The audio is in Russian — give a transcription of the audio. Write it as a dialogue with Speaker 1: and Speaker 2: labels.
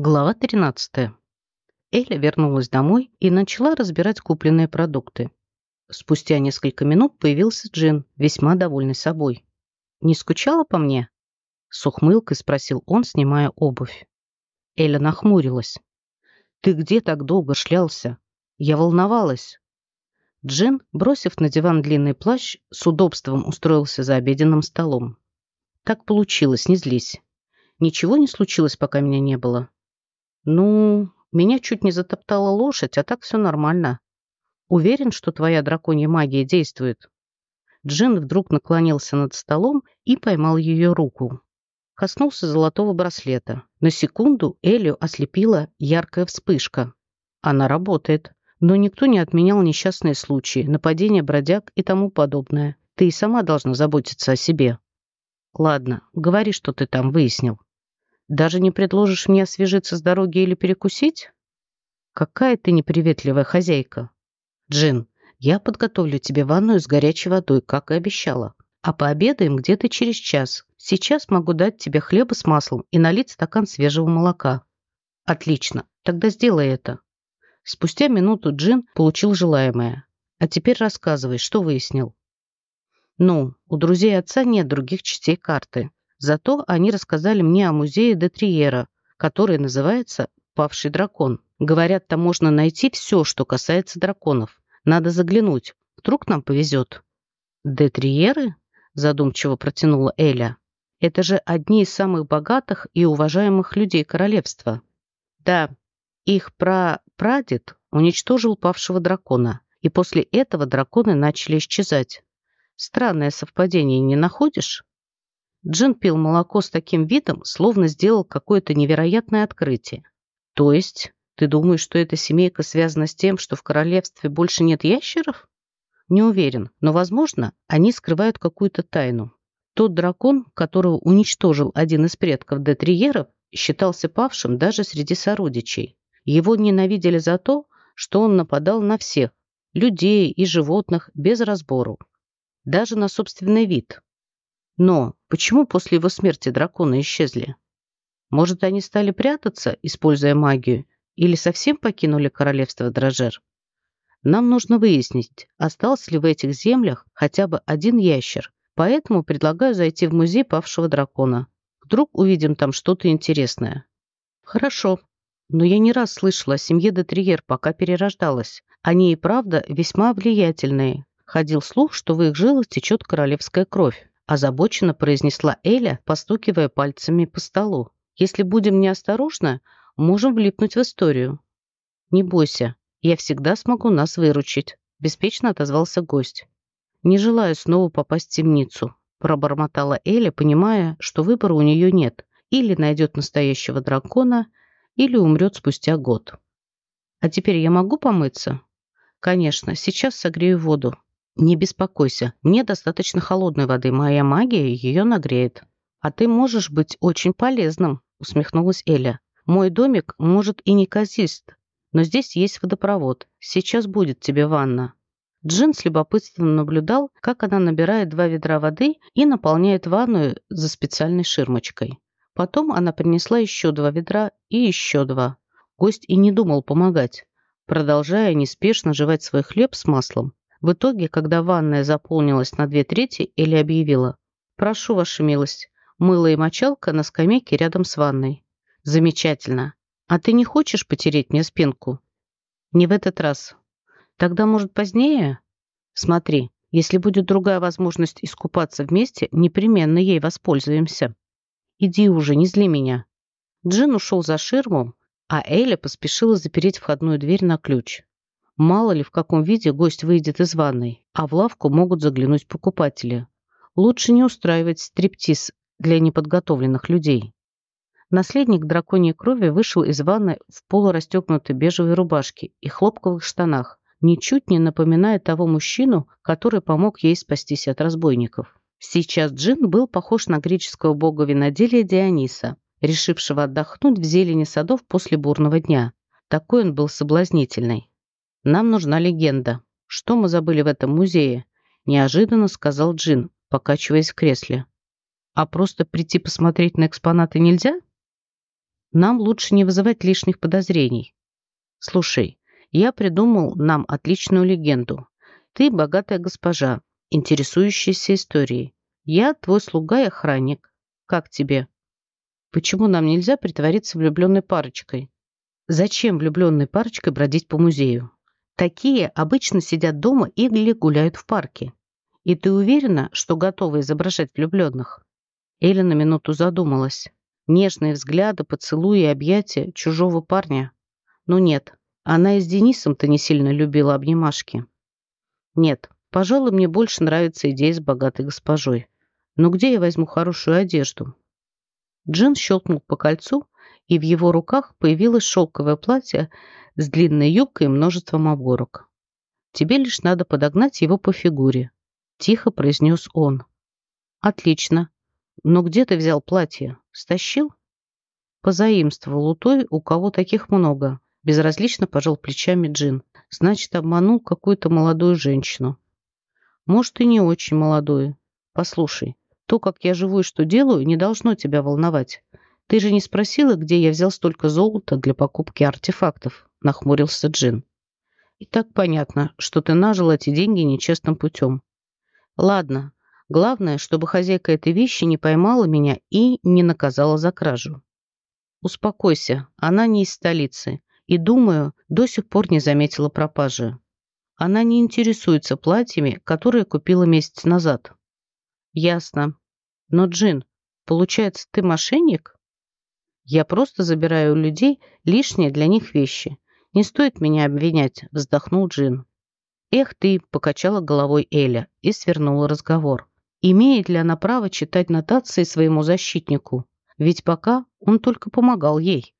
Speaker 1: Глава 13. Эля вернулась домой и начала разбирать купленные продукты. Спустя несколько минут появился Джин, весьма довольный собой. «Не скучала по мне?» С ухмылкой спросил он, снимая обувь. Эля нахмурилась. «Ты где так долго шлялся? Я волновалась». Джин, бросив на диван длинный плащ, с удобством устроился за обеденным столом. «Так получилось, не злись. Ничего не случилось, пока меня не было?» «Ну, меня чуть не затоптала лошадь, а так все нормально. Уверен, что твоя драконья магия действует?» Джин вдруг наклонился над столом и поймал ее руку. Коснулся золотого браслета. На секунду Элю ослепила яркая вспышка. Она работает. Но никто не отменял несчастные случаи, нападения бродяг и тому подобное. Ты и сама должна заботиться о себе. Ладно, говори, что ты там выяснил. Даже не предложишь мне освежиться с дороги или перекусить? Какая ты неприветливая хозяйка. Джин, я подготовлю тебе ванную с горячей водой, как и обещала. А пообедаем где-то через час. Сейчас могу дать тебе хлеба с маслом и налить стакан свежего молока. Отлично, тогда сделай это. Спустя минуту Джин получил желаемое. А теперь рассказывай, что выяснил. Ну, у друзей отца нет других частей карты. Зато они рассказали мне о музее Детриера, который называется «Павший дракон». Говорят, там можно найти все, что касается драконов. Надо заглянуть. Вдруг нам повезет. «Детриеры?» – задумчиво протянула Эля. «Это же одни из самых богатых и уважаемых людей королевства». «Да, их пра-прадед уничтожил павшего дракона, и после этого драконы начали исчезать. Странное совпадение, не находишь?» Джин пил молоко с таким видом, словно сделал какое-то невероятное открытие. То есть, ты думаешь, что эта семейка связана с тем, что в королевстве больше нет ящеров? Не уверен, но, возможно, они скрывают какую-то тайну. Тот дракон, которого уничтожил один из предков Детриеров, считался павшим даже среди сородичей. Его ненавидели за то, что он нападал на всех, людей и животных, без разбору. Даже на собственный вид, но почему после его смерти драконы исчезли? Может, они стали прятаться, используя магию, или совсем покинули королевство Дрожер? Нам нужно выяснить, остался ли в этих землях хотя бы один ящер, поэтому предлагаю зайти в музей павшего дракона. Вдруг увидим там что-то интересное. Хорошо, но я не раз слышала о семье Детриер, пока перерождалась. Они и правда весьма влиятельные. Ходил слух, что в их жилах течет королевская кровь озабоченно произнесла Эля, постукивая пальцами по столу. «Если будем неосторожны, можем влипнуть в историю». «Не бойся, я всегда смогу нас выручить», – беспечно отозвался гость. «Не желаю снова попасть в темницу», – пробормотала Эля, понимая, что выбора у нее нет. Или найдет настоящего дракона, или умрет спустя год. «А теперь я могу помыться?» «Конечно, сейчас согрею воду», «Не беспокойся, мне достаточно холодной воды, моя магия ее нагреет». «А ты можешь быть очень полезным», — усмехнулась Эля. «Мой домик, может, и не казист, но здесь есть водопровод. Сейчас будет тебе ванна». Джин с любопытством наблюдал, как она набирает два ведра воды и наполняет ванную за специальной ширмочкой. Потом она принесла еще два ведра и еще два. Гость и не думал помогать. Продолжая неспешно жевать свой хлеб с маслом, в итоге, когда ванная заполнилась на две трети, Элли объявила «Прошу, ваша милость, мыло и мочалка на скамейке рядом с ванной». «Замечательно. А ты не хочешь потереть мне спинку?» «Не в этот раз. Тогда, может, позднее?» «Смотри, если будет другая возможность искупаться вместе, непременно ей воспользуемся». «Иди уже, не зли меня». Джин ушел за ширму, а Эля поспешила запереть входную дверь на ключ. Мало ли в каком виде гость выйдет из ванной, а в лавку могут заглянуть покупатели. Лучше не устраивать стриптиз для неподготовленных людей. Наследник драконьей крови вышел из ванны в полурастегнутой бежевой рубашке и хлопковых штанах, ничуть не напоминая того мужчину, который помог ей спастись от разбойников. Сейчас Джин был похож на греческого бога виноделия Диониса, решившего отдохнуть в зелени садов после бурного дня. Такой он был соблазнительный. Нам нужна легенда. Что мы забыли в этом музее?» Неожиданно сказал Джин, покачиваясь в кресле. «А просто прийти посмотреть на экспонаты нельзя?» Нам лучше не вызывать лишних подозрений. Слушай, я придумал нам отличную легенду. Ты богатая госпожа, интересующаяся историей. Я твой слуга и охранник. Как тебе? Почему нам нельзя притвориться влюбленной парочкой? Зачем влюбленной парочкой бродить по музею? Такие обычно сидят дома или гуляют в парке. И ты уверена, что готова изображать влюбленных? Эля на минуту задумалась. Нежные взгляды, поцелуи и объятия чужого парня. Ну нет, она и с Денисом-то не сильно любила обнимашки. Нет, пожалуй, мне больше нравится идея с богатой госпожой. Но где я возьму хорошую одежду? Джин щелкнул по кольцу, и в его руках появилось шелковое платье с длинной юбкой и множеством оборок. Тебе лишь надо подогнать его по фигуре. Тихо произнес он. Отлично. Но где ты взял платье? Стащил? Позаимствовал у той, у кого таких много. Безразлично пожал плечами Джин. Значит, обманул какую-то молодую женщину. Может, и не очень молодую. Послушай, то, как я живу и что делаю, не должно тебя волновать. Ты же не спросила, где я взял столько золота для покупки артефактов? Нахмурился Джин. И так понятно, что ты нажил эти деньги нечестным путем. Ладно, Главное, чтобы хозяйка этой вещи не поймала меня и не наказала за кражу. Успокойся, она не из столицы. И, думаю, до сих пор не заметила пропажи. Она не интересуется платьями, которые купила месяц назад. Ясно. Но, Джин, получается, ты мошенник? Я просто забираю у людей лишние для них вещи. Не стоит меня обвинять, вздохнул Джин. Эх ты, покачала головой Эля и свернула разговор. Имеет ли она право читать нотации своему защитнику? Ведь пока он только помогал ей.